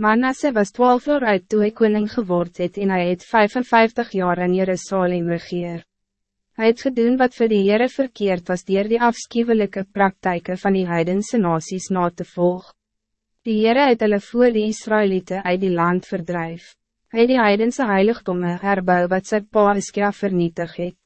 Manasse was twaalf jaar uit toe hy koning geword het en hy het 55 jaar in Jerusalem regeer. Hij het gedoen wat voor de Heere verkeerd was dier die afschuwelijke praktijken van die heidense nasies na te volg. Die Heere het hulle voor die Israëlieten uit die land verdrijf. Hij die heidense heiligdomme herbou wat sy pa Iskra vernietig het.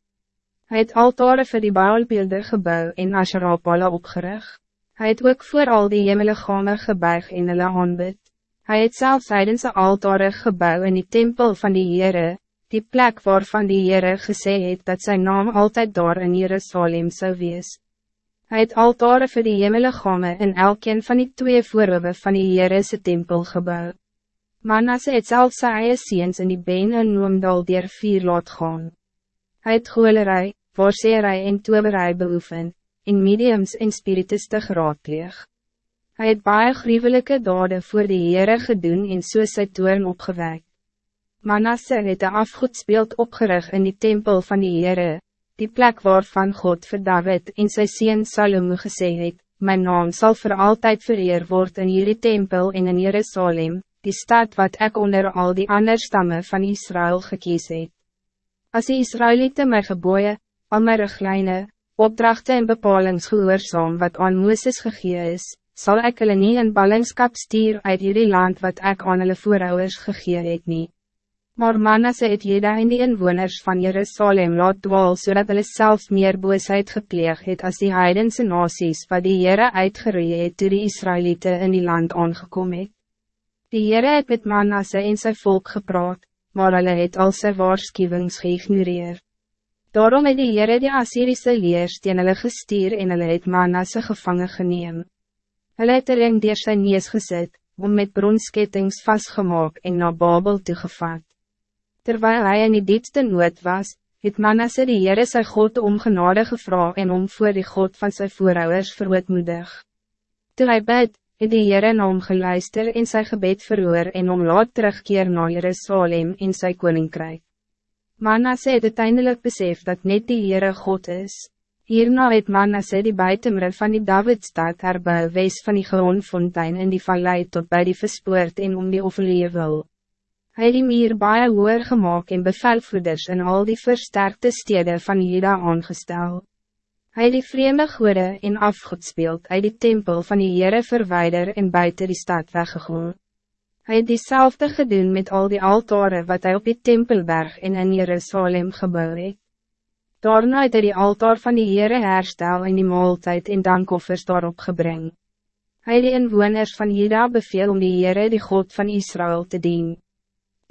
Hy het altare vir die baalbeelde gebouw en Asherapala opgerig. Hij het ook voor al die hemeligame gebuig en hulle aanbid. Hij het zelfs heidense altare gebouw in die tempel van die Heere, die plek waarvan die Heere gesê het dat zijn naam altijd daar in Jerusalem zou wees. Hij het altare vir die hemeligame in elkeen van die twee voorhoewe van die Heerese tempel gebouw. Manasse het selfs sy eie seens in die been in Noomdal dier vier laat gaan. Hy het goelerij, voorseerij en toberij beoefen, en mediums en spiritus te geraadpleeg. Hy het baie gruwelike dade voor die Heere gedoen en so sy toorn opgewekt. Manasse het een afgoedsbeeld opgerig in die tempel van die Heere, die plek waarvan God vir David en sy sien Salomo gesê het, Mijn naam zal voor altijd vereer worden in jullie tempel en in Jerusalem, die stad wat ik onder al die andere stammen van Israël gekies het. As die Israëlieten my geboeie, al my riglijne, opdrachten en bepalings gehoorzaam wat aan Mooses gegee is, zal ik hulle nie in ballingskap stuur uit jullie land wat ik aan hulle voorouders gegee het nie. Maar Manasse het Jeda en die inwoners van Jerusalem laat zodat so hulle self meer boosheid gepleeg het as die heidense nasies wat die Heere uitgeroeie het toe die Israëlieten in die land aangekom het. Die Heere het met Manasse en zijn volk gepraat, maar hulle het al sy waarschuwings geïgnoreer. Daarom het die Heere die Assyrische leers teen hulle gestuur en hulle het Manasse gevangen geneem. Hulle het er in dier sy nees gezet, om met bronskettings vastgemaak en na Babel toegevat. Terwijl hij in die diepste nood was, het Manasse die Heere sy God om genade gevra en om voor die God van zijn voorouders verootmoedig. Toe hy bid, het die Heere na hom geluister en sy gebed verhoor en om laat terugkeer na Jerusalem in sy koninkrijk. Manasse het uiteindelijk besef dat net die Heere God is. Hierna het Manasse die buitenmere van die Davidstad herbou wees van die gehoonfontein in die vallei tot bij die verspoort en om die offerie wil. Hij die meer baie hoer gemaakt en bevelvoeders in al die versterkte steden van Juda aangestel. Hij die vreemde goede en afgoedspeeld uit die tempel van die Heere verwijder en buiten die stad weggegoor. Hij het diezelfde gedoen met al die altaren wat hij op die tempelberg en in Jerusalem gebouwd het. Daarna het hy die altaar van die Heere herstel en die maaltijd en dankoffers daarop gebring. Hij die inwoners van Juda beveel om die Heere die God van Israël te dienen.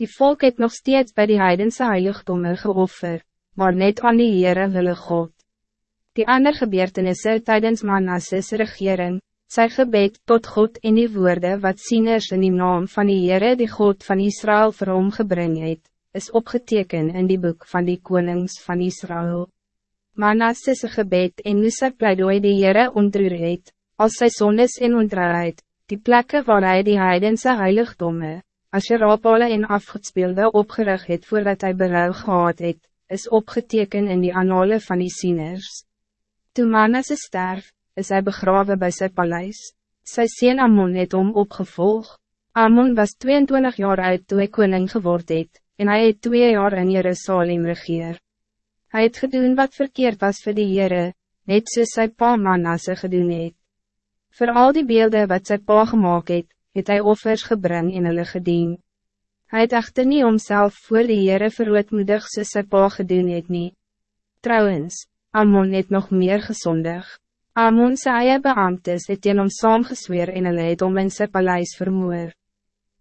Die volk het nog steeds bij die heidense heiligdomme geoffer, maar net aan die Heere wille God. Die ander gebeurtenisse tijdens Manasses regering, sy gebed tot God en die woorden wat sieners in die naam van die Heere die God van Israël vir hom gebring het, is opgeteken in die boek van die konings van Israël. Manasses gebed en nu sy pleidooi die Heere ontroer het, als sy sondes en ontrouheid, die plekken waar hij die heidense heiligdomme, As je rapale en afgespeelde opgerig het voordat hij berouw gehad het, is opgeteken in die anale van die sieners. Toen Manasse sterf, is hij begraven bij zijn paleis. Sy sien Amon het om opgevolg. Amon was 22 jaar oud toen hij koning geword het, en hij het twee jaar in Jerusalem regeer. Hij het gedoen wat verkeerd was voor de Heere, net soos sy pa Manasse gedoen het. Voor al die beelden wat sy pa gemaakt het, het hy offers gebring en hulle gedien. Hy het echter nie homself voor die Heere verootmoedig soos sy pa gedoen het nie. Trouwens, Amon het nog meer gezondig. Amon sy eie beambtes het teen hom saamgesweer en hulle het om in sy paleis vermoor.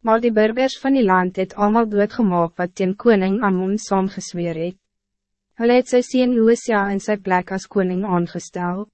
Maar die burgers van die land het allemaal doodgemaak wat teen koning Amon saamgesweer het. Hulle het sy sien Lucia in sy plek als koning aangestel.